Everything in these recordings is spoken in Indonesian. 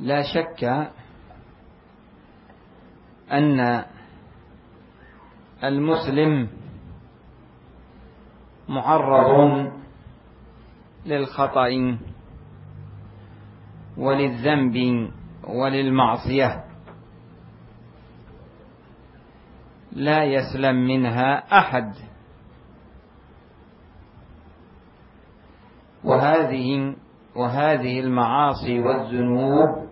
لا شك أن المسلم معرض للخطأ وللذنب وللمعصية. لا يسلم منها أحد. وهذه وهذه المعاصي والذنوب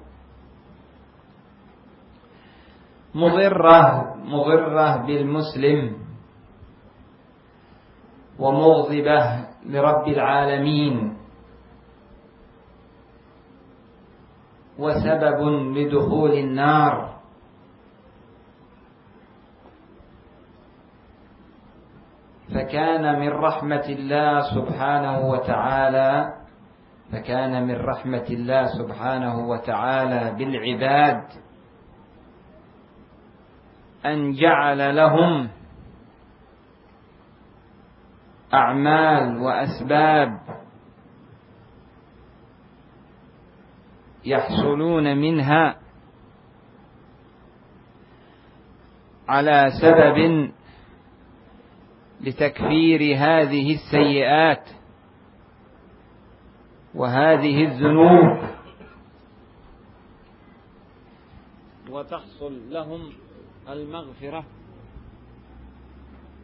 مضرة مضرة بالمسلم ومغضبة لرب العالمين. وسبب لدخول النار. فكان من رحمة الله سبحانه وتعالى فكان من رحمة الله سبحانه وتعالى بالعباد. أن جعل لهم أعمال وأسباب يحصلون منها على سبب لتكفير هذه السيئات وهذه الذنوب. وتحصل لهم المغفرة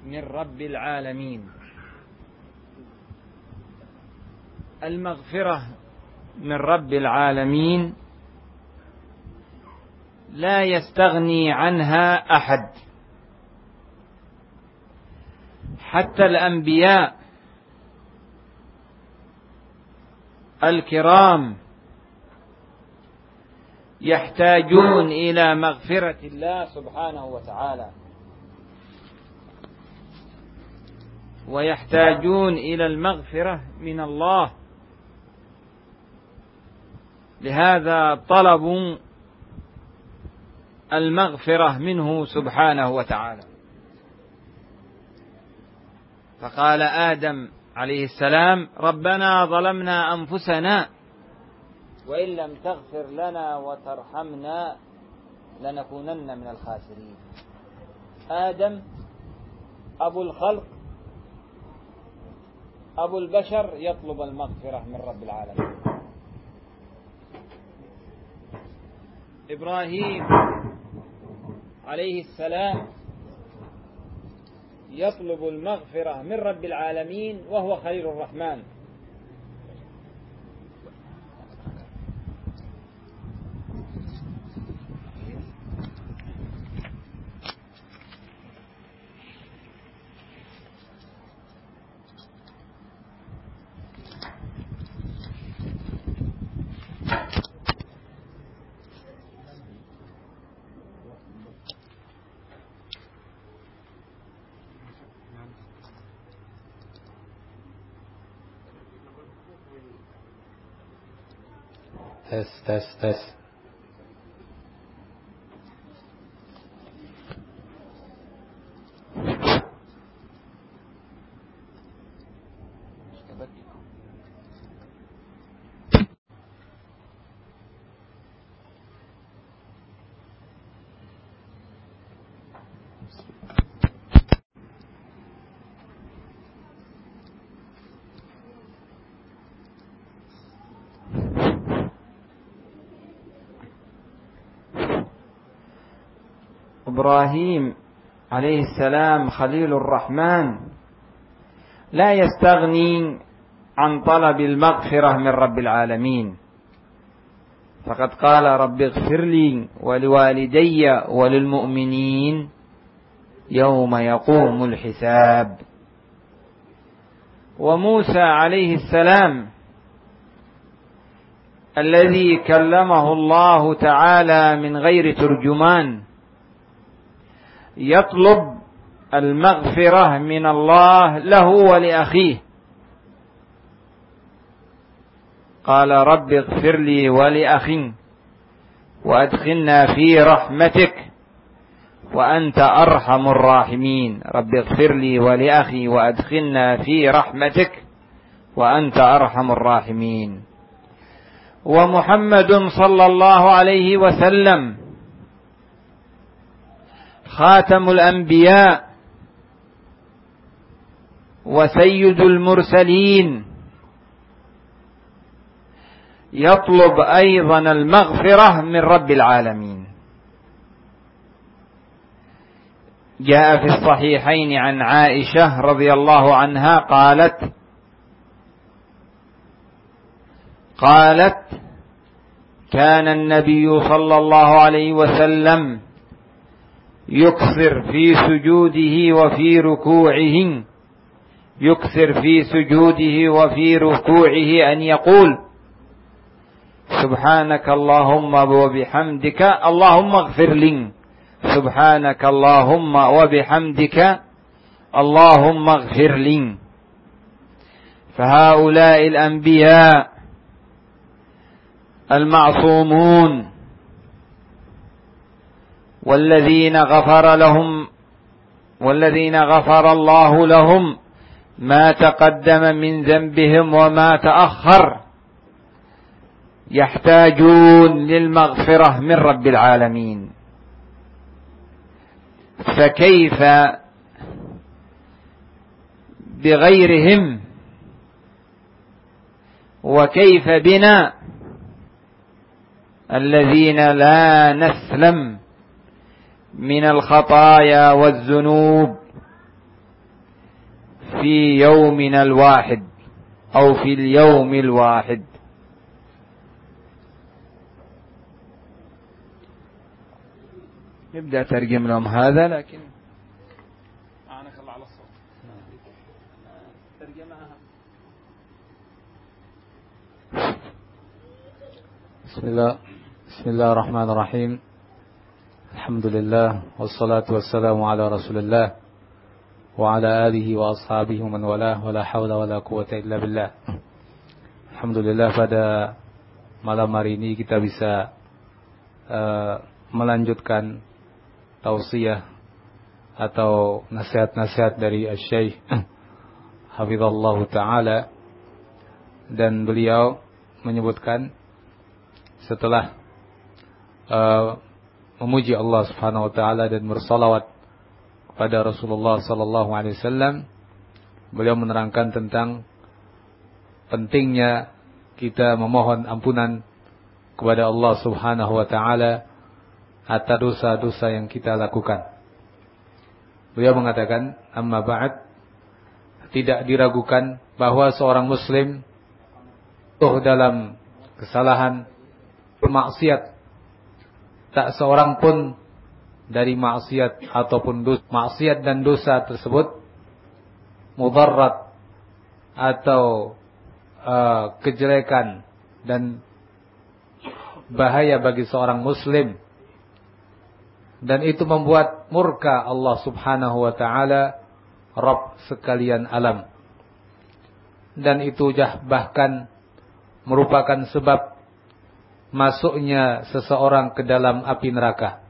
من رب العالمين. المغفرة من رب العالمين لا يستغني عنها أحد. حتى الأنبياء الكرام يحتاجون إلى مغفرة الله سبحانه وتعالى. ويحتاجون إلى المغفرة من الله. لهذا طلبوا المغفرة منه سبحانه وتعالى. فقال آدم عليه السلام ربنا ظلمنا أنفسنا وإن لم تغفر لنا وترحمنا لنكونن من الخاسرين. آدم أبو الخلق أبو البشر يطلب المغفرة من رب العالمين. إبراهيم عليه السلام يطلب المغفرة من رب العالمين وهو خليل الرحمن. ですテステス。إبراهيم عليه السلام خليل الرحمن لا يستغني عن طلب المغفرة من رب العالمين. فقد قال رب اغفر لي ولوالدي وللمؤمنين يوم يقوم الحساب. وموسى عليه السلام الذي كلمه الله تعالى من غير ترجمان يطلب المغفرة من الله له ولأخيه. قال رب اغفر لي ولأخي وأدخلنا في رحمتك وأنت أرحم الراحمين. رب اغفر لي ولأخي وأدخلنا في رحمتك وأنت أرحم الراحمين. ومحمد صلى الله عليه وسلم خاتم الأنبياء وسيد المرسلين. يطلب أيضا المغفرة من رب العالمين. جاء في الصحيحين عن عائشة رضي الله عنها قالت قالت كان النبي صلى الله عليه وسلم يكثر في سجوده وفي ركوعه. يكثر في سجوده وفي ركوعه أن يقول سبحانك اللهم وبحمدك اللهم اغفر لي. سبحانك اللهم وبحمدك اللهم اغفر لي. فهؤلاء الأنبياء المعصومون والذين غفر لهم والذين غفر الله لهم ما تقدم من ذنبهم وما تأخر يحتاجون للمغفرة من رب العالمين. فكيف بغيرهم؟ وكيف بنا؟ الذين لا نسلم. من الخطايا والذنوب في يومنا الواحد أو في اليوم الواحد. نبدأ ترجم لهم هذا لكن أعنك الله على الصوت. ترجمها. بسم الله بسم الله الرحمن الرحيم. الحمد لله والصلاة والسلام على رسول الله وعلى آله وأصحابه ومن والاه ولا حول ولا قوة إلا بالله Alhamdulillah pada malam hari ini kita bisa uh, melanjutkan tausiah atau nasihat-nasihat dari Syekh Hafizallah Ta'ala dan beliau menyebutkan setelah uh, memuji Allah Subhanahu wa taala dan bersalawat kepada Rasulullah sallallahu alaihi wasallam beliau menerangkan tentang pentingnya kita memohon ampunan kepada Allah Subhanahu wa taala atas dosa-dosa yang kita lakukan. Beliau mengatakan, "Amma ba'd" tidak diragukan bahwa seorang muslim tuh dalam kesalahan maksiat tak seorang pun dari maksiat ataupun dosa, maksiat dan dosa tersebut mudarat atau uh, kejelekan dan bahaya bagi seorang muslim dan itu membuat murka Allah Subhanahu wa taala Rabb sekalian alam. Dan itu bahkan merupakan sebab masuknya seseorang ke dalam api neraka.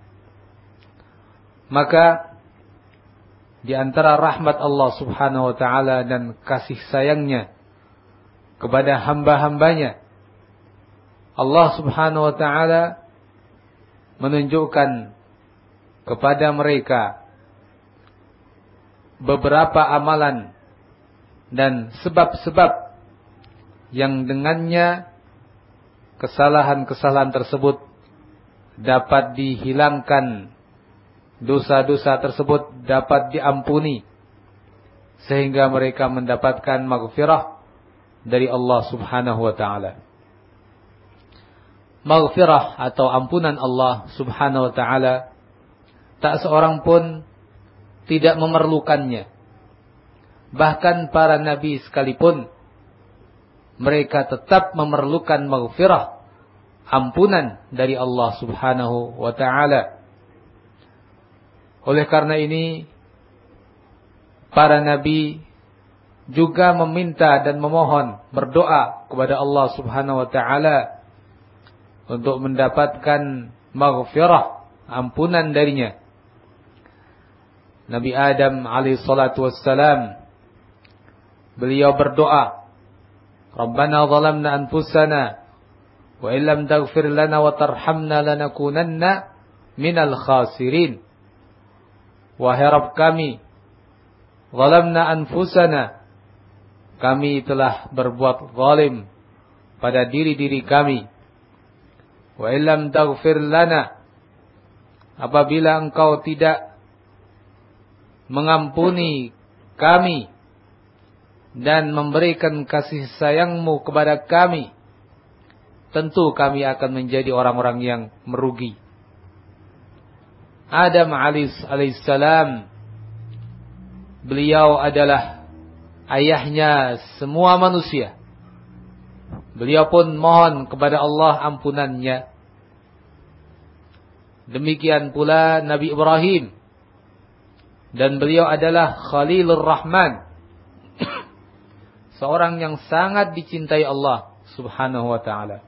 Maka di antara rahmat Allah Subhanahu wa taala dan kasih sayangnya kepada hamba-hambanya Allah Subhanahu wa taala menunjukkan kepada mereka beberapa amalan dan sebab-sebab yang dengannya kesalahan-kesalahan tersebut dapat dihilangkan dosa-dosa tersebut dapat diampuni sehingga mereka mendapatkan maghfirah dari Allah Subhanahu wa taala. Maghfirah atau ampunan Allah Subhanahu wa taala tak seorang pun tidak memerlukannya. bahkan para nabi sekalipun mereka tetap memerlukan maghfirah, ampunan dari Allah Subhanahu wa taala. Oleh karena ini para nabi juga meminta dan memohon berdoa kepada Allah Subhanahu wa taala untuk mendapatkan maghfirah, ampunan darinya. Nabi Adam alaihi salatu wassalam beliau berdoa, "Rabbana zalamna anfusana wa illam taghfir lana wa tarhamna lanakunanna minal khasirin." Wahai Rabb kami, zalamna anfusana kami telah berbuat zalim pada diri-diri kami Wa illam taghfir lana apabila engkau tidak mengampuni kami dan memberikan kasih sayangmu kepada kami tentu kami akan menjadi orang-orang yang merugi Adam alaihissalam beliau adalah ayahnya semua manusia beliau pun mohon kepada Allah ampunannya Demikian pula Nabi Ibrahim. Dan beliau adalah Khalilur Rahman. Seorang yang sangat dicintai Allah subhanahu wa ta'ala.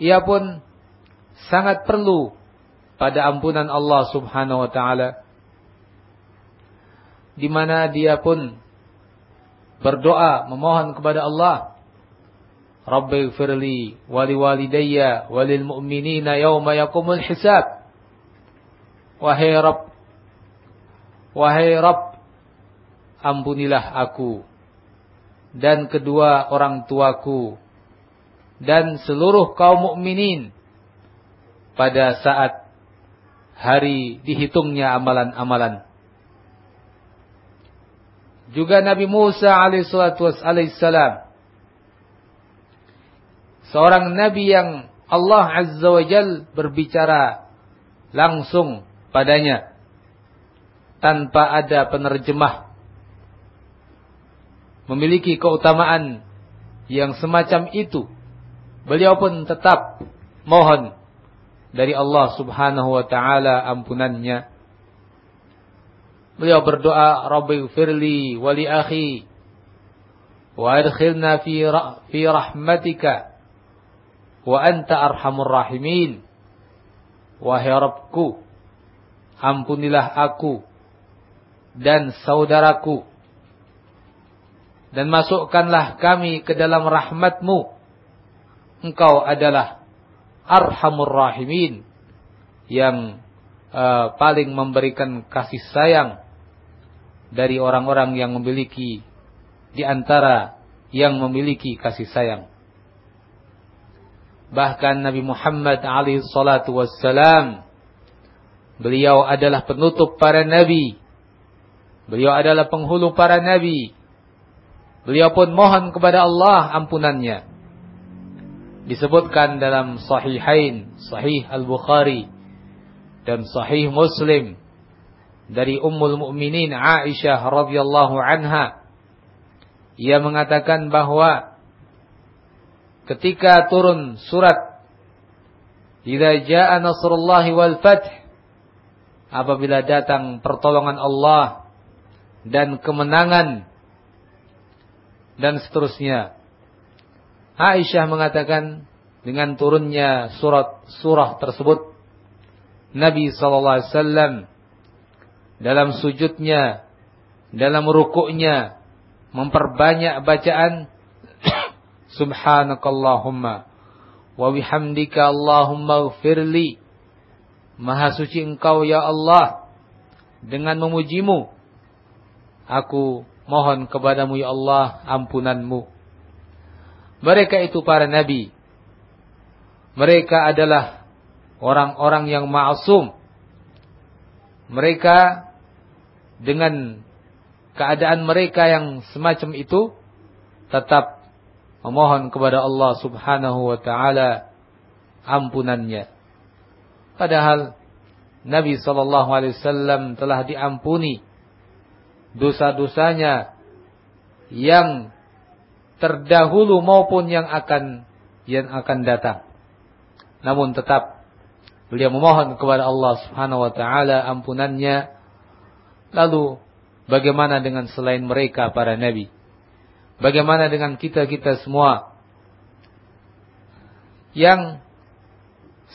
Ia pun sangat perlu pada ampunan Allah subhanahu wa ta'ala. Di mana dia pun berdoa memohon kepada Allah Rabbi firli wali walidayya walil mu'minina yawma yakumul hisab. Wahai Rabb, wahai Rabb, ampunilah aku dan kedua orang tuaku dan seluruh kaum mukminin pada saat hari dihitungnya amalan-amalan. Juga Nabi Musa alaihissalam seorang nabi yang Allah Azza wa Jal berbicara langsung padanya tanpa ada penerjemah memiliki keutamaan yang semacam itu beliau pun tetap mohon dari Allah Subhanahu wa taala ampunannya beliau berdoa Rabbi firli wa li akhi wa adkhilna fi fi rahmatika wa anta arhamur rahimin. Wahai Rabbku, ampunilah aku dan saudaraku dan masukkanlah kami ke dalam rahmatmu. Engkau adalah arhamur rahimin yang uh, paling memberikan kasih sayang dari orang-orang yang memiliki di antara yang memiliki kasih sayang. Bahkan Nabi Muhammad alaihi salatu wassalam beliau adalah penutup para nabi. Beliau adalah penghulu para nabi. Beliau pun mohon kepada Allah ampunannya. Disebutkan dalam Sahihain, Sahih Al-Bukhari dan Sahih Muslim dari Ummul Mukminin Aisyah radhiyallahu anha. Ia mengatakan bahwa ketika turun surat Idza jaa nasrullahi wal fath apabila datang pertolongan Allah dan kemenangan dan seterusnya. Aisyah mengatakan dengan turunnya surat surah tersebut Nabi sallallahu alaihi wasallam dalam sujudnya dalam rukuknya memperbanyak bacaan Subhanakallahumma wa bihamdika Allahumma gfirli. Maha suci engkau ya Allah dengan memujimu. Aku mohon kepadamu ya Allah ampunanmu. Mereka itu para nabi. Mereka adalah orang-orang yang ma'asum. Mereka dengan keadaan mereka yang semacam itu tetap memohon kepada Allah Subhanahu wa taala ampunannya. Padahal Nabi sallallahu alaihi wasallam telah diampuni dosa-dosanya yang terdahulu maupun yang akan yang akan datang. Namun tetap beliau memohon kepada Allah Subhanahu wa taala ampunannya. Lalu bagaimana dengan selain mereka para nabi? Bagaimana dengan kita-kita semua yang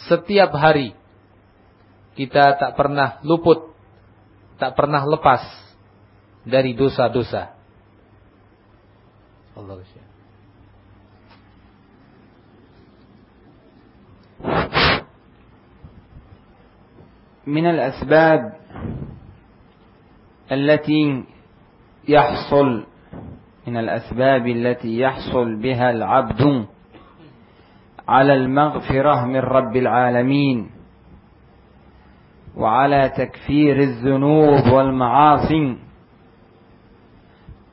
setiap hari kita tak pernah luput, tak pernah lepas dari dosa-dosa. Allah من الأسباب التي يحصل من الأسباب التي يحصل بها العبد على المغفرة من رب العالمين وعلى تكفير الذنوب والمعاصي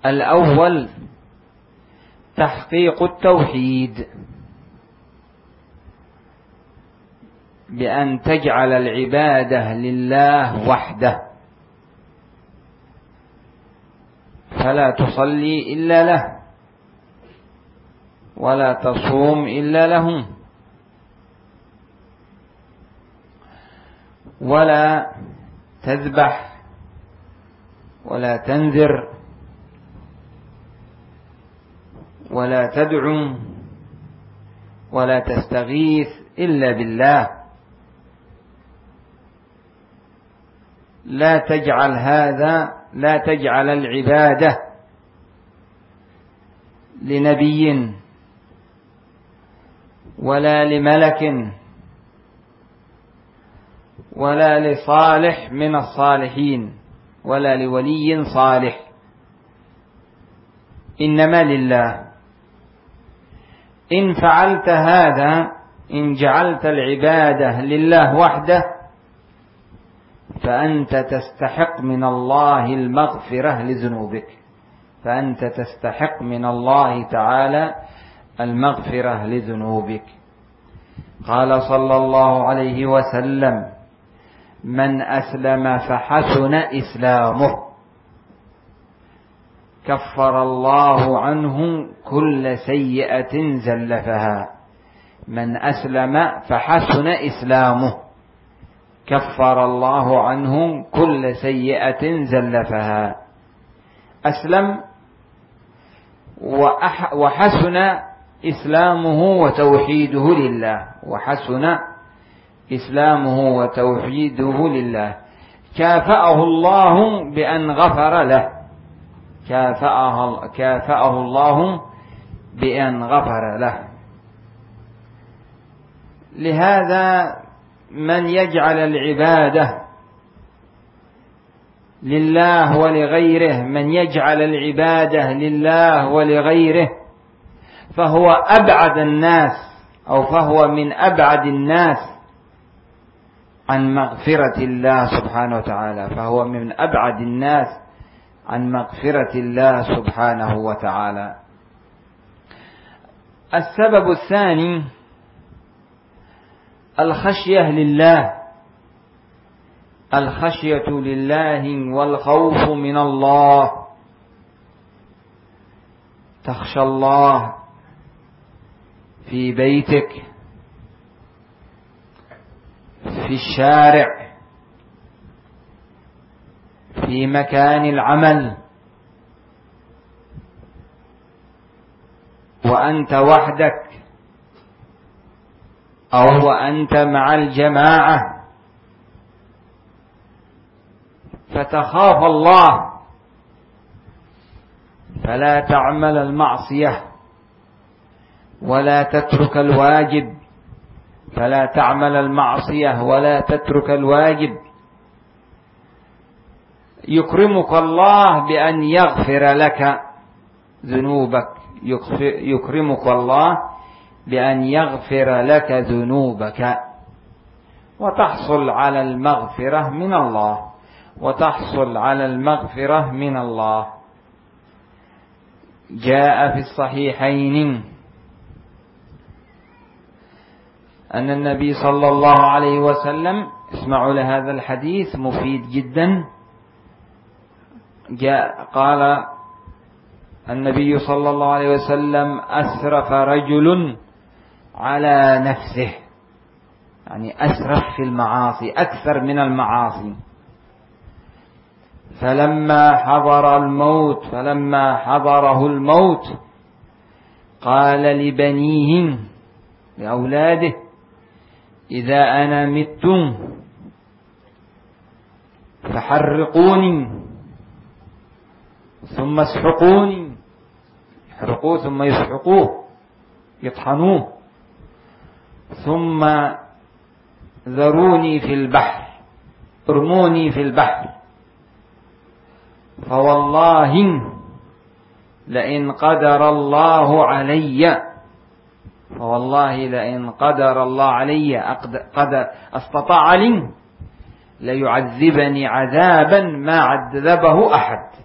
الأول تحقيق التوحيد بأن تجعل العبادة لله وحده. فلا تصلي إلا له ولا تصوم إلا له ولا تذبح ولا تنذر ولا تدعو ولا تستغيث إلا بالله. لا تجعل هذا لا تجعل العبادة لنبي ولا لملك ولا لصالح من الصالحين ولا لولي صالح. إنما لله. إن فعلت هذا إن جعلت العبادة لله وحده فأنت تستحق من الله المغفرة لذنوبك. فأنت تستحق من الله تعالى المغفرة لذنوبك. قال صلى الله عليه وسلم من أسلم فحسن إسلامه. كفر الله عنه كل سيئة زلفها. من أسلم فحسن إسلامه. كفر الله عنه كل سيئة زلفها. أسلم وحسن إسلامه وتوحيده لله. وحسن إسلامه وتوحيده لله. كافأه الله بأن غفر له. كافأه, كافأه الله بأن غفر له. لهذا من يجعل العبادة لله ولغيره من يجعل العبادة لله ولغيره فهو أبعد الناس أو فهو من أبعد الناس عن مغفرة الله سبحانه وتعالى فهو من أبعد الناس عن مغفرة الله سبحانه وتعالى. السبب الثاني الخشية لله. الخشية لله والخوف من الله. تخشى الله في بيتك في الشارع. في مكان العمل. وأنت وحدك. أو وأنت مع الجماعة. فتخاف الله. فلا تعمل المعصية. ولا تترك الواجب. فلا تعمل المعصية. ولا تترك الواجب. يكرمك الله بأن يغفر لك ذنوبك. يكرمك الله بأن يغفر لك ذنوبك. وتحصل على المغفرة من الله. وتحصل على المغفرة من الله. جاء في الصحيحين أن النبي صلى الله عليه وسلم اسمعوا لهذا الحديث مفيد جدا. جاء قال النبي صلى الله عليه وسلم أسرف رجل على نفسه. يعني أسرف في المعاصي أكثر من المعاصي. فلما حضر الموت فلما حضره الموت قال لبنيه لأولاده إذا أنا مت فحرقوني. ثم اسحقوني. يحرقوه ثم يسحقوه. يطحنوه. ثم ذروني في البحر. ارموني في البحر. فوالله لئن قدر الله علي. فوالله لئن قدر الله علي. قد أستطاع لي ليعذبني عذابا ما عذبه أحد.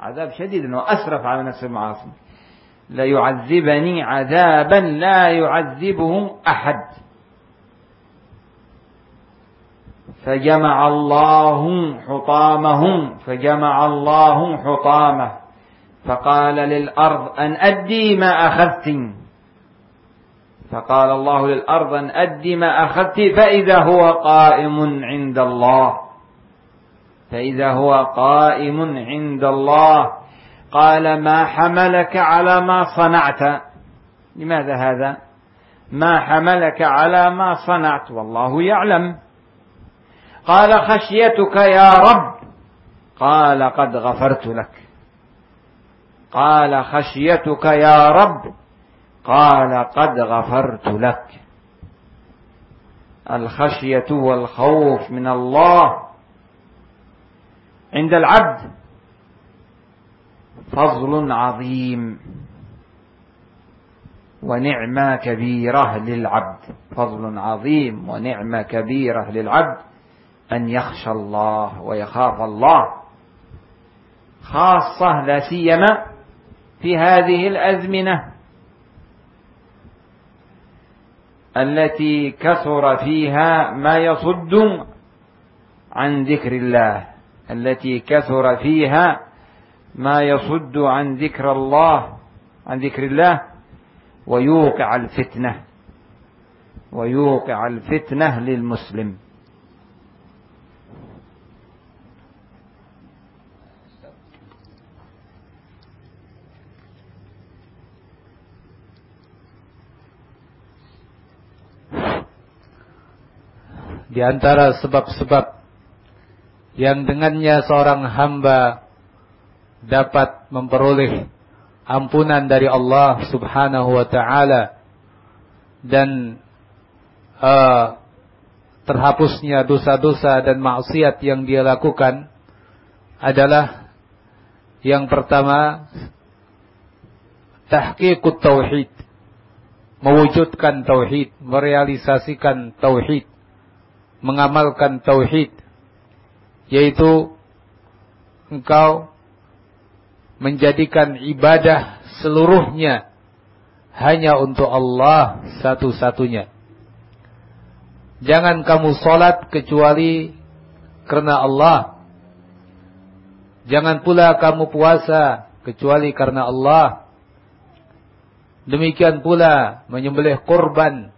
عذاب شديد أنه أسرف على نفس المعاصي. ليعذبني عذابا لا يعذبه أحد. فجمع الله حطامهم فجمع الله حطامه. فقال للأرض أن أدي ما أخذت. فقال الله للأرض أن أدي ما أخذت فإذا هو قائم عند الله. فإذا هو قائم عند الله قال ما حملك على ما صنعت. لماذا هذا؟ ما حملك على ما صنعت. والله يعلم. قال خشيتك يا رب. قال قد غفرت لك. قال خشيتك يا رب. قال قد غفرت لك. الخشية والخوف من الله عند العبد. فضل عظيم. ونعمة كبيرة للعبد. فضل عظيم ونعمة كبيرة للعبد. أن يخشى الله ويخاف الله. خاصة لا سيما في هذه الأزمنة. التي كثر فيها ما يصد عن ذكر الله. التي كثر فيها ما يصد عن ذكر الله عن ذكر الله ويوقع الفتنة ويوقع الفتنة للمسلم. Di antara sebab-sebab yang dengannya seorang hamba dapat memperoleh ampunan dari Allah Subhanahu wa taala dan uh, terhapusnya dosa-dosa dan maksiat yang dia lakukan adalah yang pertama tahqiqut tauhid mewujudkan tauhid merealisasikan tauhid mengamalkan tauhid yaitu engkau menjadikan ibadah seluruhnya hanya untuk Allah satu-satunya. Jangan kamu salat kecuali karena Allah. Jangan pula kamu puasa kecuali karena Allah. Demikian pula menyembelih kurban,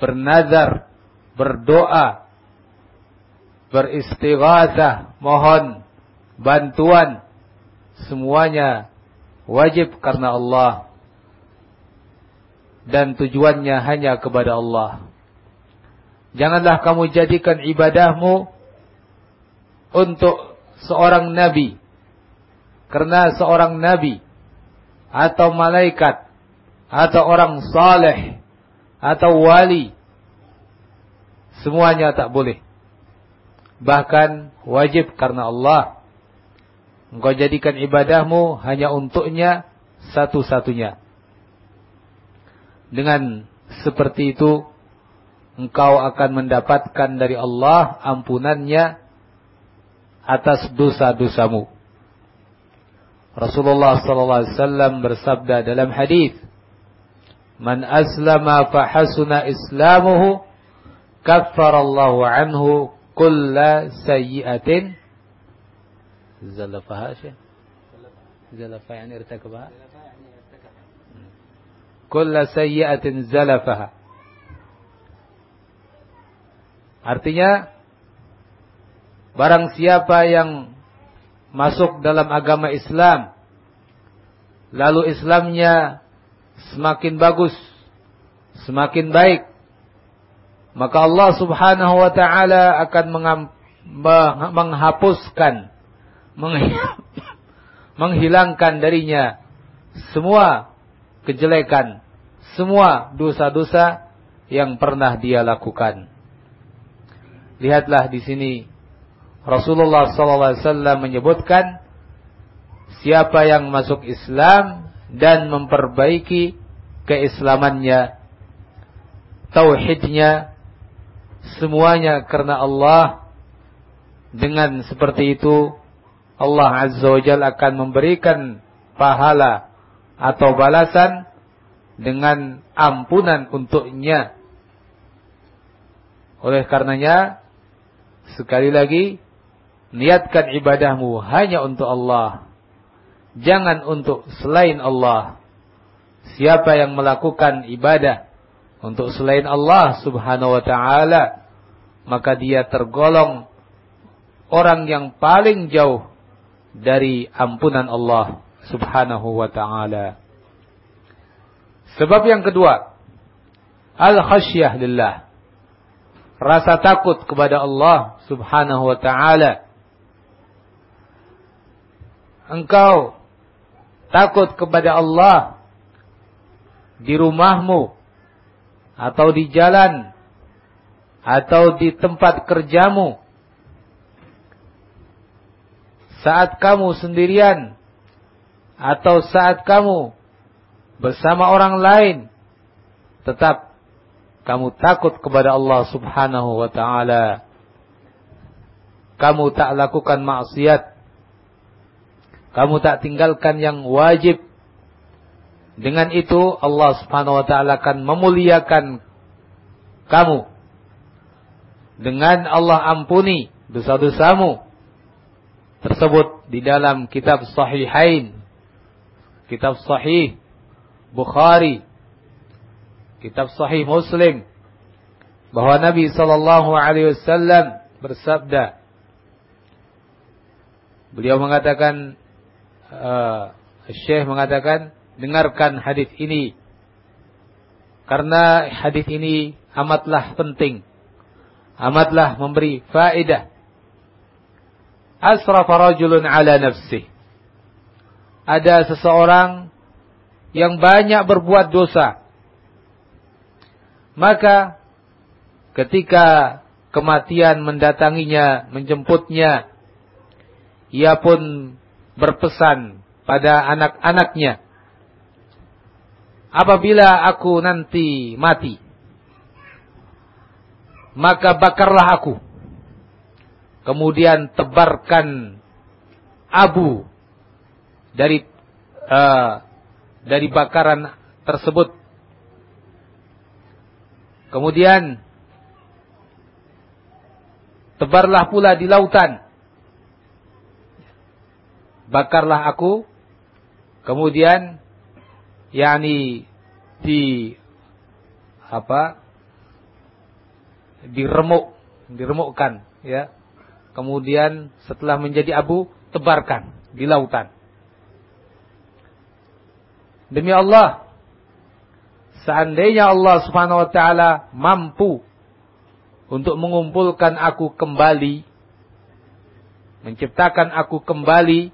bernazar, berdoa, beristighatsah, mohon bantuan. Semuanya wajib karena Allah. Dan tujuannya hanya kepada Allah. Janganlah kamu jadikan ibadahmu untuk seorang nabi. Karena seorang nabi atau malaikat atau orang saleh atau wali semuanya tak boleh bahkan wajib karena Allah. Engkau jadikan ibadahmu hanya untuknya satu-satunya. Dengan seperti itu, engkau akan mendapatkan dari Allah ampunannya atas dosa-dosamu. Rasulullah sallallahu alaihi wasallam bersabda dalam hadis, "Man aslama fa hasuna islamuhu, kaffarallahu anhu kulla sayyi'atin zalafaha syekh zalafaha yani irtakabaha kulla sayyi'atin zalafaha artinya barang siapa yang masuk dalam agama Islam lalu Islamnya semakin bagus semakin baik maka Allah Subhanahu wa taala akan menghapuskan menghilangkan darinya semua kejelekan, semua dosa-dosa yang pernah dia lakukan. Lihatlah di sini Rasulullah SAW menyebutkan siapa yang masuk Islam dan memperbaiki keislamannya, tauhidnya, semuanya karena Allah. Dengan seperti itu Allah Azza wa Jalla akan memberikan pahala atau balasan dengan ampunan untuknya. Oleh karenanya Sekali lagi, niatkan ibadahmu hanya untuk Allah. Jangan untuk selain Allah. Siapa yang melakukan ibadah untuk selain Allah subhanahu wa ta'ala, maka dia tergolong orang yang paling jauh dari ampunan Allah subhanahu wa ta'ala. Sebab yang kedua, al-khasyah lillah rasa takut kepada Allah Subhanahu wa taala. Engkau takut kepada Allah di rumahmu atau di jalan atau di tempat kerjamu saat kamu sendirian atau saat kamu bersama orang lain tetap kamu takut kepada Allah Subhanahu wa taala. Kamu tak lakukan maksiat. Kamu tak tinggalkan yang wajib. Dengan itu Allah Subhanahu wa taala akan memuliakan kamu. Dengan Allah ampuni dosa-dosamu tersebut di dalam kitab Sahihain. Kitab Sahih Bukhari kitab Sahih Muslim bahwa Nabi sallallahu alaihi wasallam bersabda Beliau mengatakan uh, Syekh mengatakan dengarkan hadis ini. Karena hadis ini amatlah penting. Amatlah memberi faedah. Asrafa rajulun ala nafsih. Ada seseorang yang banyak berbuat dosa. Maka ketika kematian mendatanginya, menjemputnya, ia pun berpesan pada anak-anaknya, apabila aku nanti mati, maka bakarlah aku. Kemudian tebarkan abu dari uh, dari bakaran tersebut Kemudian tebarlah pula di lautan. Bakarlah aku. Kemudian yakni di apa? diremuk, diremukkan ya. Kemudian setelah menjadi abu tebarkan di lautan. Demi Allah, Seandainya Allah Subhanahu wa taala mampu untuk mengumpulkan aku kembali, menciptakan aku kembali,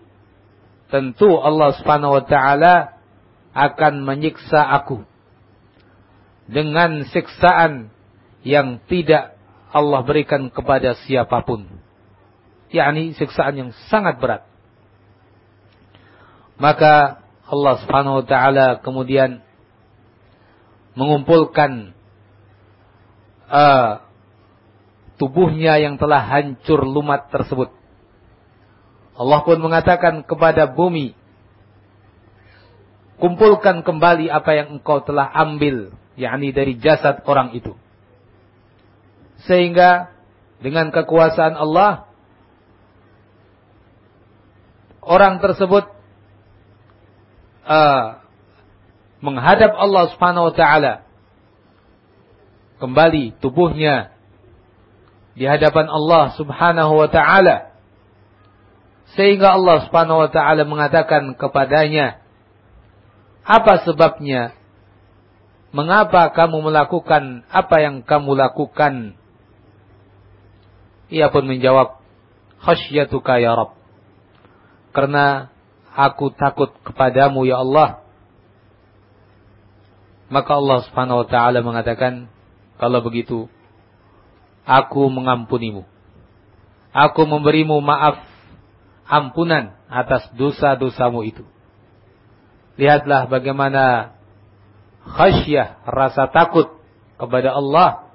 tentu Allah Subhanahu wa taala akan menyiksa aku dengan siksaan yang tidak Allah berikan kepada siapa pun. yakni siksaan yang sangat berat. Maka Allah Subhanahu wa taala kemudian mengumpulkan uh, tubuhnya yang telah hancur lumat tersebut. Allah pun mengatakan kepada bumi, kumpulkan kembali apa yang engkau telah ambil, yakni dari jasad orang itu. Sehingga dengan kekuasaan Allah, orang tersebut uh, menghadap Allah Subhanahu wa taala kembali tubuhnya di hadapan Allah Subhanahu wa taala sehingga Allah Subhanahu wa taala mengatakan kepadanya apa sebabnya mengapa kamu melakukan apa yang kamu lakukan ia pun menjawab khasyatuka ya Rabb karena aku takut kepadamu ya Allah maka Allah Subhanahu wa taala mengatakan, kalau begitu aku mengampunimu. Aku memberimu maaf ampunan atas dosa-dosamu itu. Lihatlah bagaimana khasyah, rasa takut kepada Allah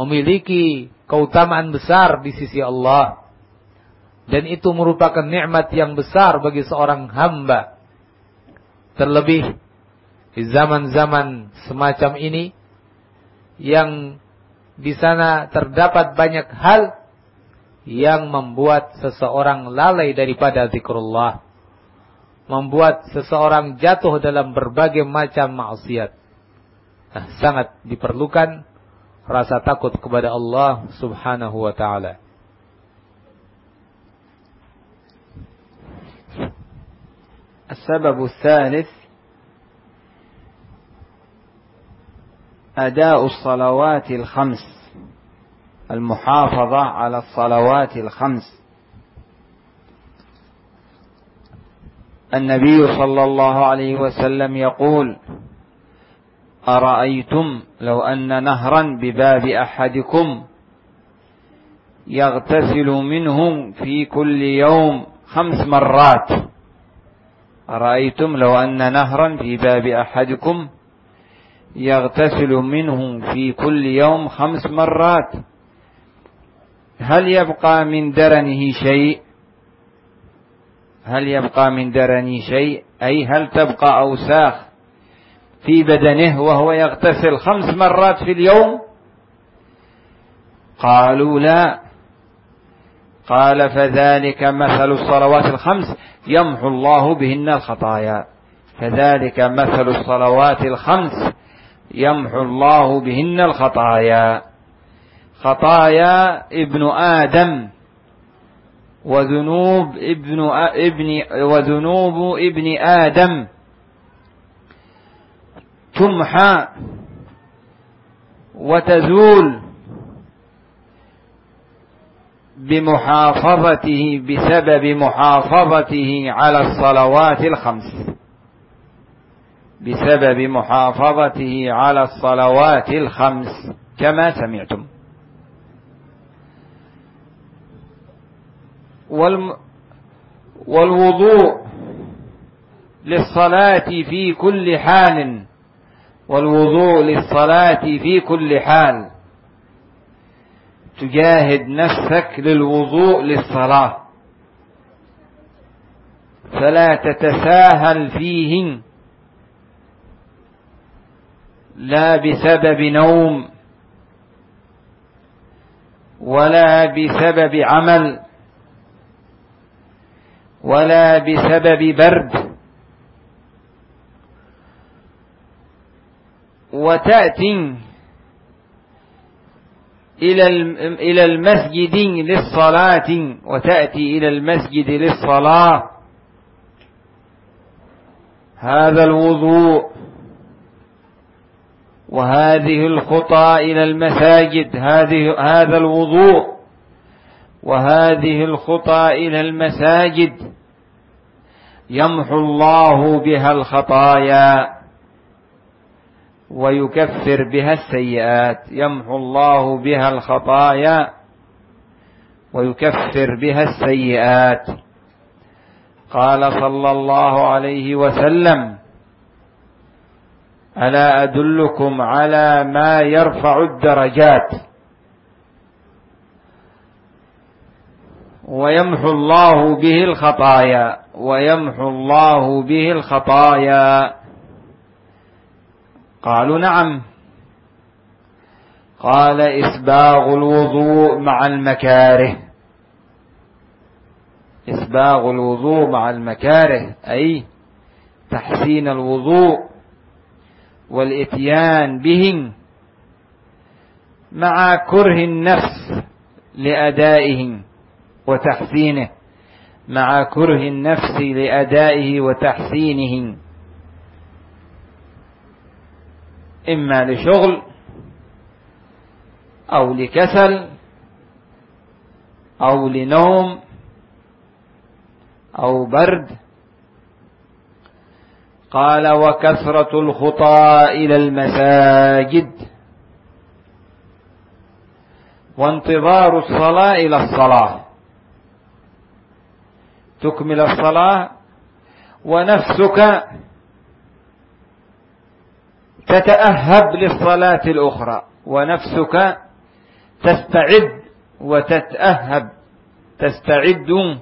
memiliki keutamaan besar di sisi Allah. Dan itu merupakan nikmat yang besar bagi seorang hamba. Terlebih di zaman-zaman semacam ini yang di sana terdapat banyak hal yang membuat seseorang lalai daripada zikrullah membuat seseorang jatuh dalam berbagai macam maksiat nah, sangat diperlukan rasa takut kepada Allah Subhanahu wa taala السبب الثالث أداء الصلوات الخمس المحافظة على الصلوات الخمس النبي صلى الله عليه وسلم يقول أرأيتم لو أن نهرا بباب أحدكم يغتسل منه في كل يوم خمس مرات؟ أرأيتم لو أن نهرا في باب أحدكم يغتسل منه في كل يوم خمس مرات؟ هل يبقى من درنه شيء؟ هل يبقى من درنه شيء؟ أي هل تبقى أوساخ في بدنه وهو يغتسل خمس مرات في اليوم؟ قالوا لا. قال فذلك مثل الصلوات الخمس. يمحو الله بهن الخطايا. فذلك مثل الصلوات الخمس. يمحو الله بهن الخطايا. خطايا ابن آدم. وذنوب ابن ابن وذنوب ابن آدم. تمحى وتزول بمحافظته بسبب محافظته على الصلوات الخمس. بسبب محافظته على الصلوات الخمس كما سمعتم. والوضوء للصلاة في كل حال. والوضوء للصلاة في كل حال. تجاهد نفسك للوضوء للصلاة. فلا تتساهل فيه لا بسبب نوم. ولا بسبب عمل. ولا بسبب برد. وتأتي إلى المسجد للصلاة وتأتي إلى المسجد للصلاة. هذا الوضوء. وهذه الخطى إلى المساجد. هذه هذا الوضوء. وهذه الخطى إلى المساجد يمحو الله بها الخطايا ويكفر بها السيئات. يمحو الله بها الخطايا ويكفر بها السيئات. قال صلى الله عليه وسلم ألا أدلكم على ما يرفع الدرجات؟ ويمحو الله به الخطايا ويمحو الله به الخطايا. قالوا نعم. قال إسباغ الوضوء مع المكاره. إسباغ الوضوء مع المكاره أي تحسين الوضوء والإتيان به مع كره النفس لأدائه وتحسينه مع كره النفس لأدائه وتحسينه. إما لشغل أو لكسل أو لنوم أو برد. قال وكثرة الخطى إلى المساجد. وانتظار الصلاة إلى الصلاة. تكمل الصلاة ونفسك تتأهب للصلاة الأخرى ونفسك تستعد وتتأهب تستعد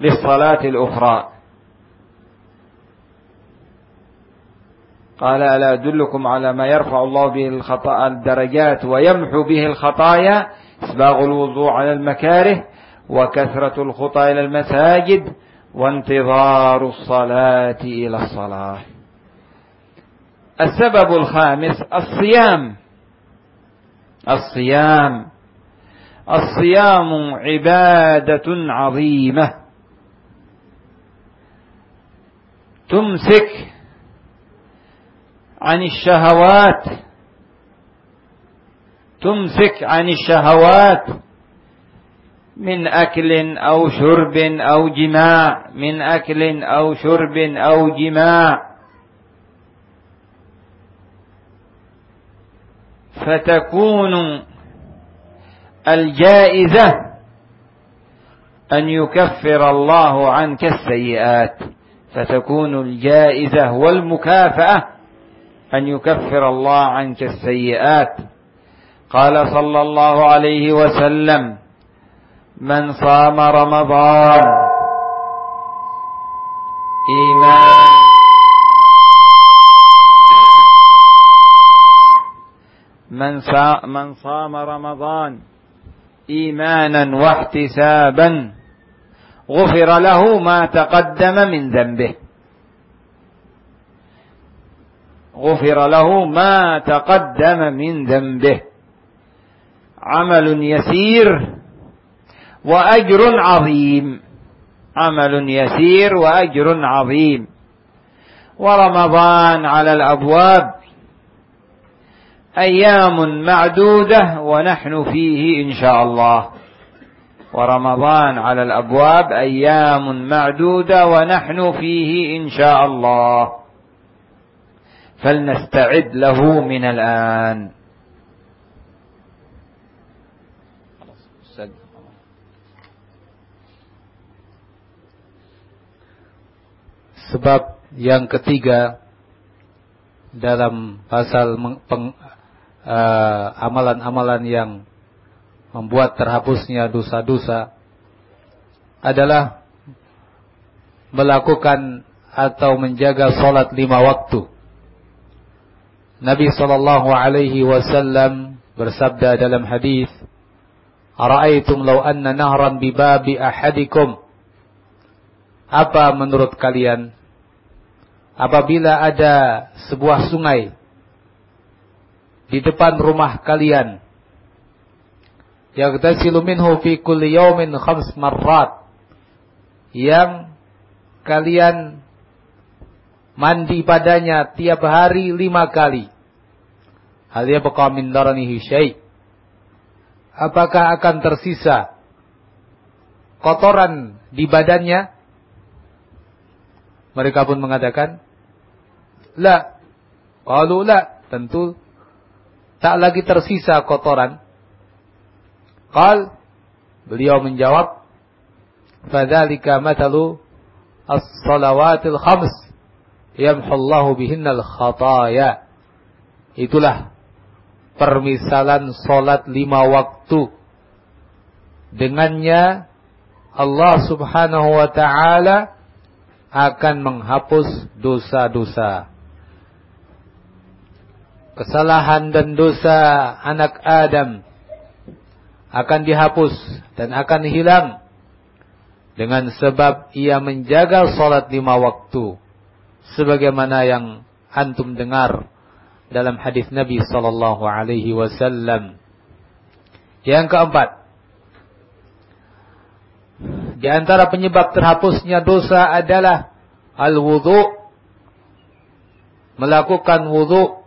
للصلاة الأخرى. قال ألا أدلكم على ما يرفع الله به الخطأ الدرجات ويمحو به الخطايا؟ إسباغ الوضوء على المكاره وكثرة الخطى إلى المساجد وانتظار الصلاة إلى الصلاة. السبب الخامس الصيام. الصيام. الصيام عبادة عظيمة. تمسك عن الشهوات. تمسك عن الشهوات. من أكل أو شرب أو جماع من أكل أو شرب أو جماع. فتكون الجائزة أن يكفر الله عنك السيئات. فتكون الجائزة والمكافأة أن يكفر الله عنك السيئات. قال صلى الله عليه وسلم من صام رمضان. إيمان. من, من صام رمضان إيمانا واحتسابا غفر له ما تقدم من ذنبه. غفر له ما تقدم من ذنبه. عمل يسير وأجر عظيم. عمل يسير وأجر عظيم. ورمضان على الأبواب. أيام معدودة ونحن فيه إن شاء الله. ورمضان على الأبواب. أيام معدودة ونحن فيه إن شاء الله. فلنستعد له من الآن. Sebab yang ketiga dalam pasal uh, amalan-amalan uh, yang membuat terhapusnya dosa-dosa adalah melakukan atau menjaga salat lima waktu. Nabi sallallahu alaihi wasallam bersabda dalam hadis, "Ara'aitum law anna nahran bi babi ahadikum?" Apa menurut kalian apabila ada sebuah sungai di depan rumah kalian yaghtasilu minhu fi kulli yawmin khams marrat yang kalian mandi padanya tiap hari lima kali. Hal yabqa min daranihi syai. Apakah akan tersisa kotoran di badannya? Mereka pun mengatakan la qalu la tentu tak lagi tersisa kotoran. Qal beliau menjawab, "Fadzalika mathalu as-salawatil khams yamhullahu bihinnal khataya." Itulah permisalan solat lima waktu. Dengannya Allah subhanahu wa ta'ala akan menghapus dosa-dosa kesalahan dan dosa anak Adam akan dihapus dan akan hilang dengan sebab ia menjaga salat lima waktu sebagaimana yang antum dengar dalam hadis Nabi sallallahu alaihi wasallam. Yang keempat, di antara penyebab terhapusnya dosa adalah al-wudu melakukan wudu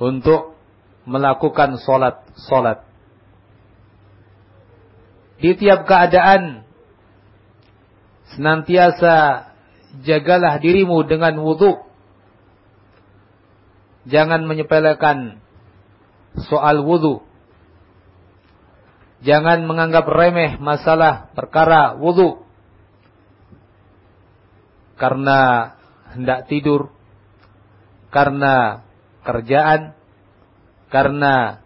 untuk melakukan solat-solat. Di tiap keadaan senantiasa jagalah dirimu dengan wudu. Jangan menyepelekan soal wudu. Jangan menganggap remeh masalah perkara wudu. Karena hendak tidur. Karena kerjaan. Karena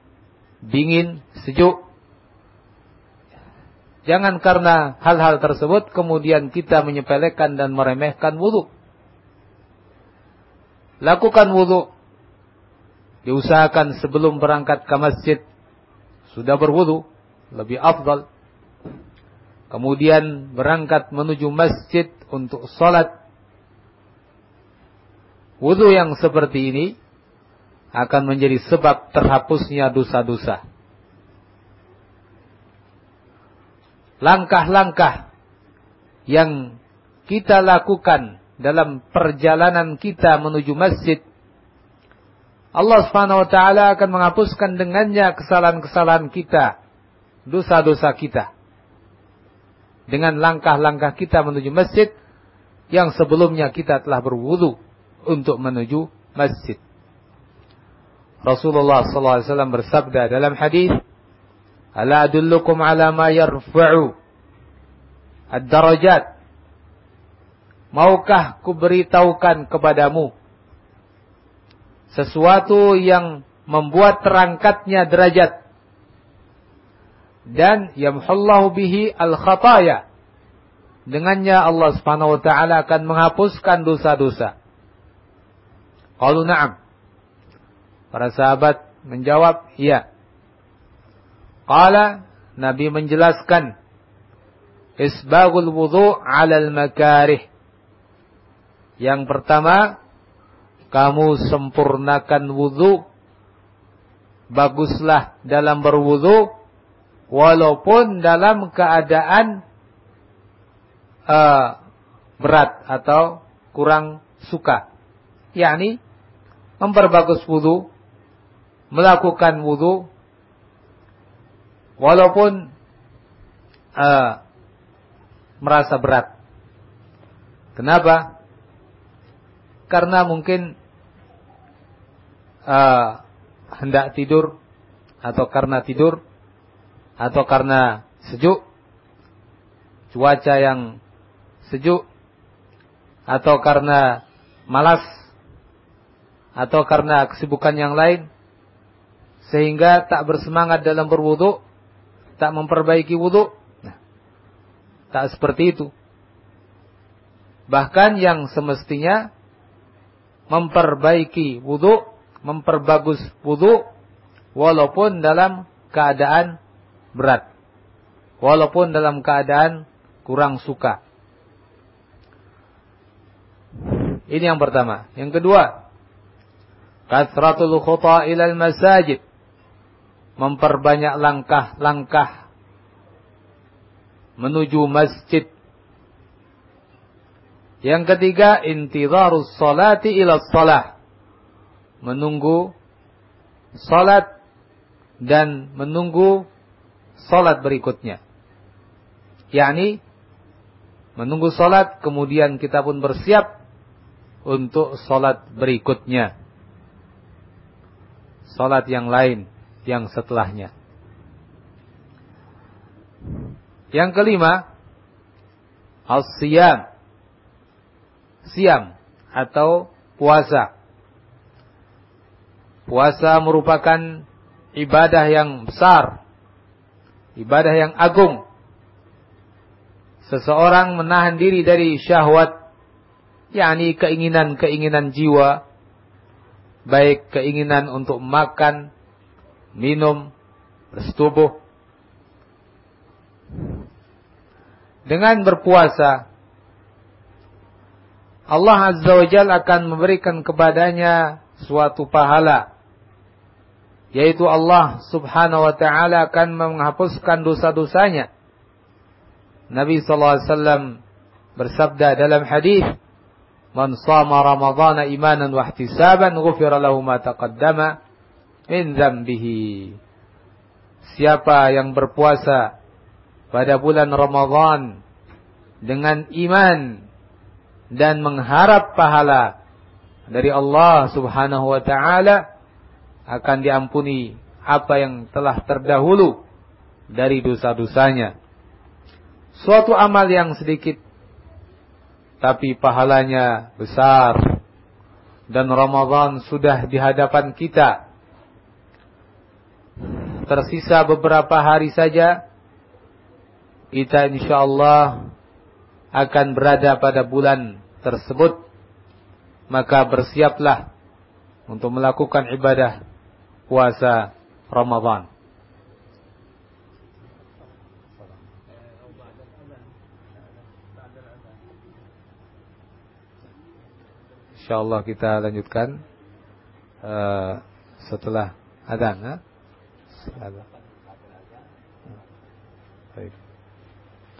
dingin, sejuk. Jangan karena hal-hal tersebut kemudian kita menyepelekan dan meremehkan wudhu. Lakukan wudhu. Diusahakan sebelum berangkat ke masjid. Sudah berwudhu. Lebih afdal. Kemudian berangkat menuju masjid untuk sholat. Wudhu yang seperti ini akan menjadi sebab terhapusnya dosa-dosa. langkah-langkah yang kita lakukan dalam perjalanan kita menuju masjid Allah Subhanahu wa taala akan menghapuskan dengannya kesalahan-kesalahan kita, dosa-dosa kita. Dengan langkah-langkah kita menuju masjid yang sebelumnya kita telah berwudu untuk menuju masjid. Rasulullah SAW bersabda dalam hadis, Ala adullukum ala ma yarfa'u ad-darajat. Maukah kuberitahukan kepadamu sesuatu yang membuat terangkatnya derajat dan yamhullahu bihi al-khataya. Dengannya Allah Subhanahu wa taala akan menghapuskan dosa-dosa. Qalu na'am. Para sahabat menjawab, "Iya." Qala Nabi menjelaskan isbagul wudu 'alal makarih. Yang pertama, kamu sempurnakan wudu. Baguslah dalam berwudu walaupun dalam keadaan uh, berat atau kurang suka. yakni memperbagus wudu, melakukan wudu walaupun uh, merasa berat. Kenapa? Karena mungkin uh, hendak tidur atau karena tidur atau karena sejuk, cuaca yang sejuk atau karena malas atau karena kesibukan yang lain sehingga tak bersemangat dalam berwudu tak memperbaiki wudhu. Nah, tak seperti itu. Bahkan yang semestinya memperbaiki wudhu, memperbagus wudhu, walaupun dalam keadaan berat. Walaupun dalam keadaan kurang suka. Ini yang pertama. Yang kedua, kasratul khuta ilal masajid memperbanyak langkah-langkah menuju masjid. Yang ketiga, intidharus salati ila salah. Menunggu salat dan menunggu salat berikutnya. yakni menunggu salat kemudian kita pun bersiap untuk salat berikutnya. Salat yang lain yang setelahnya. Yang kelima, as-siyam. Siam atau puasa. Puasa merupakan ibadah yang besar. Ibadah yang agung. Seseorang menahan diri dari syahwat, yakni keinginan-keinginan jiwa, baik keinginan untuk makan, minum, bersetubuh. dengan berpuasa Allah Azza wa Jal akan memberikan kepadanya suatu pahala. Yaitu Allah Subhanahu wa taala akan menghapuskan dosa-dosanya. Nabi wasallam bersabda dalam hadis Man sama Ramadhana imanan wa ihtisaban ghufira lahu ma taqaddama min dzambihi. Siapa yang berpuasa pada bulan Ramadhan dengan iman dan mengharap pahala dari Allah Subhanahu wa taala akan diampuni apa yang telah terdahulu dari dosa-dosanya. Suatu amal yang sedikit tapi pahalanya besar. Dan Ramadan sudah di hadapan kita. Tersisa beberapa hari saja. Kita insya Allah akan berada pada bulan tersebut. Maka bersiaplah untuk melakukan ibadah puasa Ramadan. insyaallah kita lanjutkan uh, setelah adzan ya. Setelah. Baik.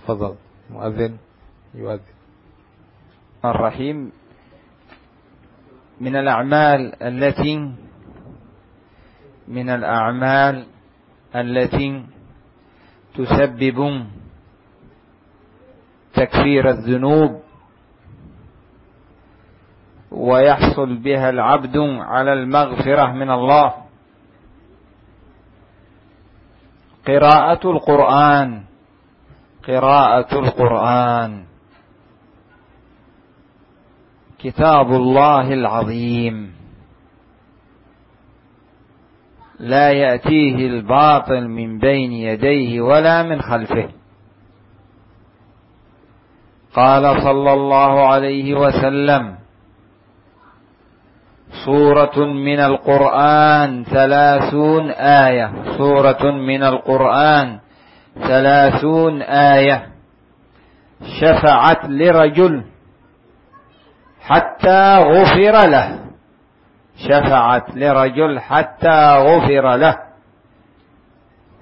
Fadhal. Muadzin yuadzin. الرحيم من الأعمال التي من الأعمال التي تسبب تكفير الذنوب ويحصل بها العبد على المغفرة من الله قراءة القرآن. قراءة القرآن. كتاب الله العظيم. لا يأتيه الباطل من بين يديه ولا من خلفه. قال صلى الله عليه وسلم سورة من القرآن ثلاثون آية. سورة من القرآن ثلاثون آية. شفعت لرجل حتى غفر له. شفعت لرجل حتى غفر له.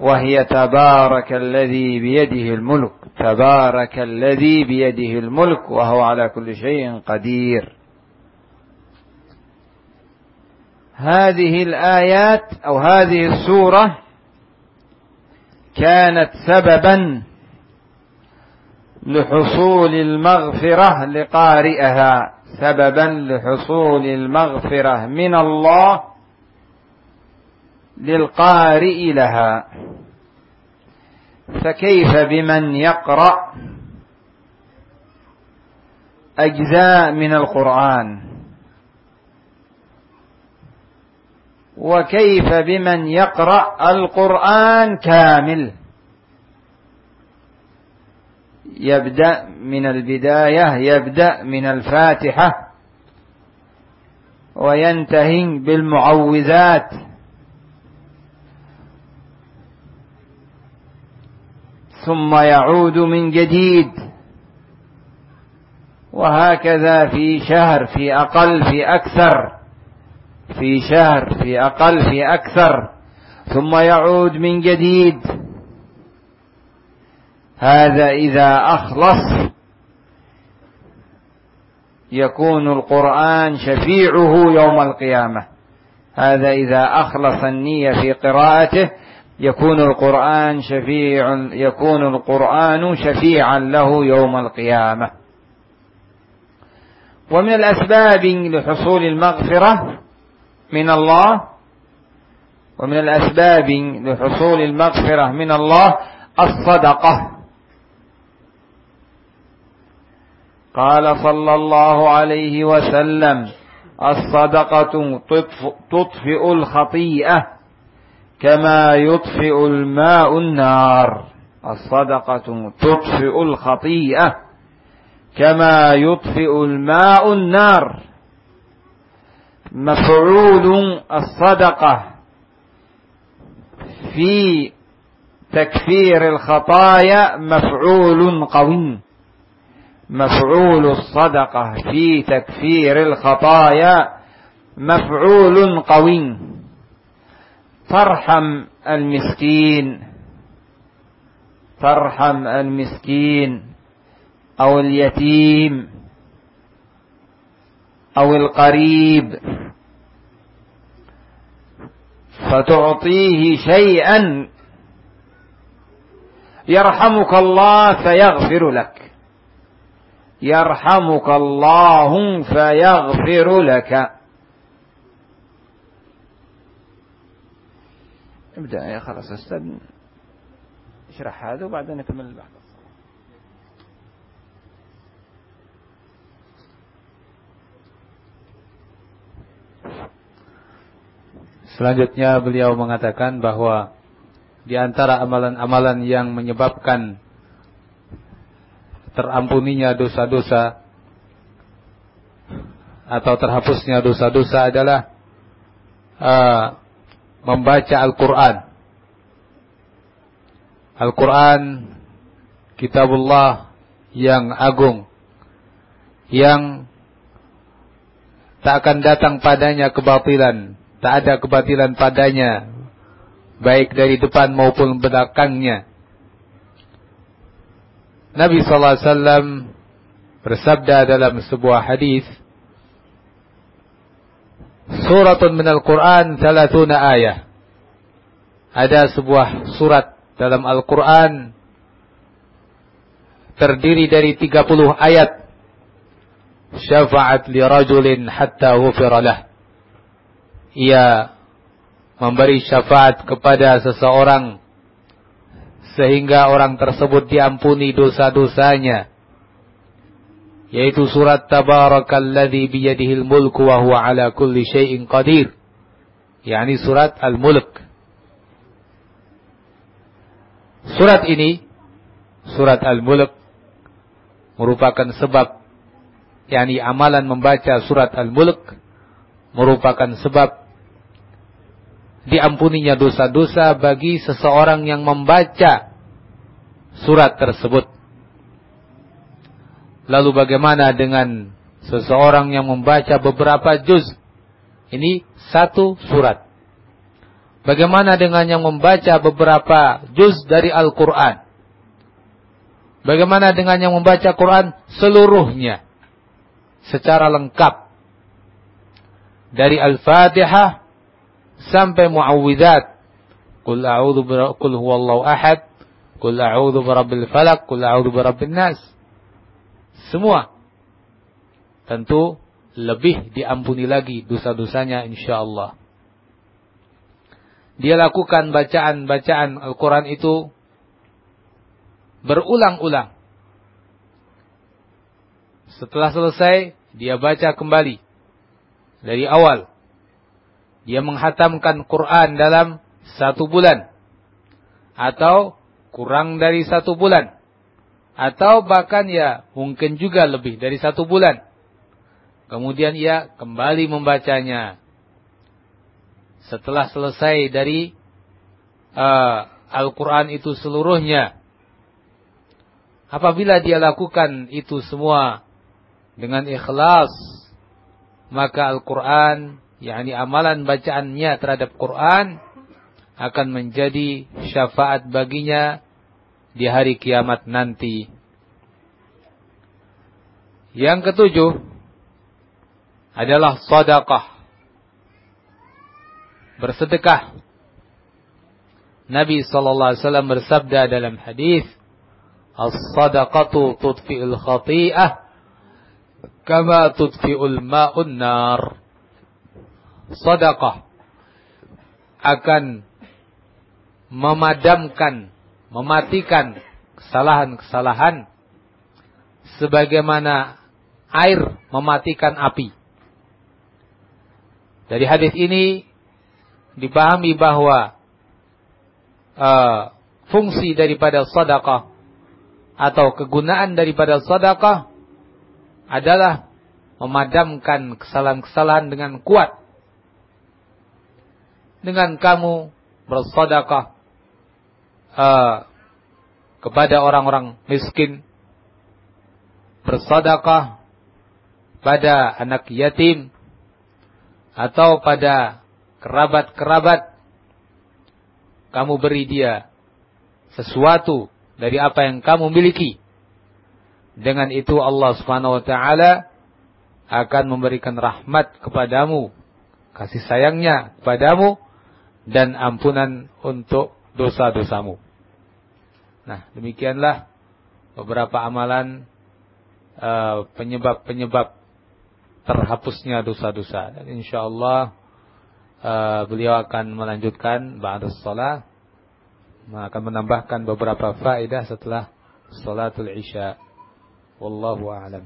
وهي تبارك الذي بيده الملك. تبارك الذي بيده الملك. وهو على كل شيء قدير. هذه الآيات أو هذه السورة كانت سببا لحصول المغفرة لقارئها سببا لحصول المغفرة من الله للقارئ لها. فكيف بمن يقرأ أجزاء من القرآن؟ وكيف بمن يقرأ القرآن كامل. يبدأ من البداية يبدأ من الفاتحة وينتهي بالمعوذات. ثم يعود من جديد. وهكذا في شهر في أقل في أكثر. في شهر في أقل في أكثر ثم يعود من جديد. هذا إذا أخلص يكون القرآن شفيعه يوم القيامة. هذا إذا أخلص النية في قراءته يكون القرآن شفيع يكون القرآن شفيعا له يوم القيامة. ومن الأسباب لحصول المغفرة من الله ومن الأسباب لحصول المغفرة من الله الصدقة. قال صلى الله عليه وسلم الصدقة تطفئ الخطيئة كما يطفئ الماء النار. الصدقة تطفئ الخطيئة كما يطفئ الماء النار. مفعول الصدقة في تكفير الخطايا مفعول قوي. مفعول الصدقة في تكفير الخطايا مفعول قوي. ترحم المسكين ترحم المسكين أو اليتيم أو القريب. فتعطيه شيئا يرحمك الله فيغفر لك. يرحمك الله فيغفر لك. ابدأ يا خلاص أستاذ اشرح هذا وبعدين نكمل البحث. Selanjutnya beliau mengatakan bahwa di antara amalan-amalan yang menyebabkan terampuninya dosa-dosa atau terhapusnya dosa-dosa adalah uh, membaca Al-Quran. Al-Quran, kitabullah yang agung, yang tak akan datang padanya kebatilan, tak ada kebatilan padanya, baik dari depan maupun belakangnya. Nabi sallallahu alaihi wasallam bersabda dalam sebuah hadis, "Suratun minal Qur'an 30 ayat." Ada sebuah surat dalam Al-Qur'an terdiri dari 30 ayat. Syafa'at li rajulin hatta ghufira lah. Ia memberi syafaat kepada seseorang sehingga orang tersebut diampuni dosa-dosanya yaitu surat tabarakalladzi biyadihil mulku wa huwa ala kulli syai'in qadir yakni surat al-mulk. Surat ini surat al-mulk merupakan sebab yakni amalan membaca surat al-mulk merupakan sebab diampuninya dosa-dosa bagi seseorang yang membaca surat tersebut. Lalu bagaimana dengan seseorang yang membaca beberapa juz? Ini satu surat. Bagaimana dengan yang membaca beberapa juz dari Al-Quran? Bagaimana dengan yang membaca Quran seluruhnya? Secara lengkap. Dari Al-Fatihah sampai muawwidzat. Qul a'udzu qul huwallahu ahad, qul a'udzu birabbil falaq, qul a'udzu nas. Semua tentu lebih diampuni lagi dosa-dosanya insyaallah. Dia lakukan bacaan-bacaan Al-Quran itu berulang-ulang. Setelah selesai, dia baca kembali dari awal. Dia menghatamkan Quran dalam satu bulan. Atau kurang dari satu bulan. Atau bahkan ya mungkin juga lebih dari satu bulan. Kemudian ia kembali membacanya. Setelah selesai dari uh, Al-Quran itu seluruhnya. Apabila dia lakukan itu semua dengan ikhlas. Maka Al-Quran yakni amalan bacaannya terhadap Quran akan menjadi syafaat baginya di hari kiamat nanti. Yang ketujuh adalah sedekah. Bersedekah. Nabi sallallahu alaihi wasallam bersabda dalam hadis, "As-sadaqatu tudfi'ul khati'ah kama tudfi'ul ma'un nar." Sedekah akan memadamkan, mematikan kesalahan-kesalahan sebagaimana air mematikan api. Dari hadis ini dipahami bahwa uh, fungsi daripada sedekah atau kegunaan daripada sedekah adalah memadamkan kesalahan-kesalahan dengan kuat dengan kamu bersedekah uh, kepada orang-orang miskin, bersedekah pada anak yatim atau pada kerabat-kerabat kamu beri dia sesuatu dari apa yang kamu miliki. Dengan itu Allah Subhanahu wa taala akan memberikan rahmat kepadamu, kasih sayangnya kepadamu dan ampunan untuk dosa-dosamu. Nah, demikianlah beberapa amalan eh, penyebab-penyebab uh, terhapusnya dosa-dosa. Dan insyaallah uh, beliau akan melanjutkan ba'da shalah akan menambahkan beberapa faedah setelah salatul isya wallahu a'lam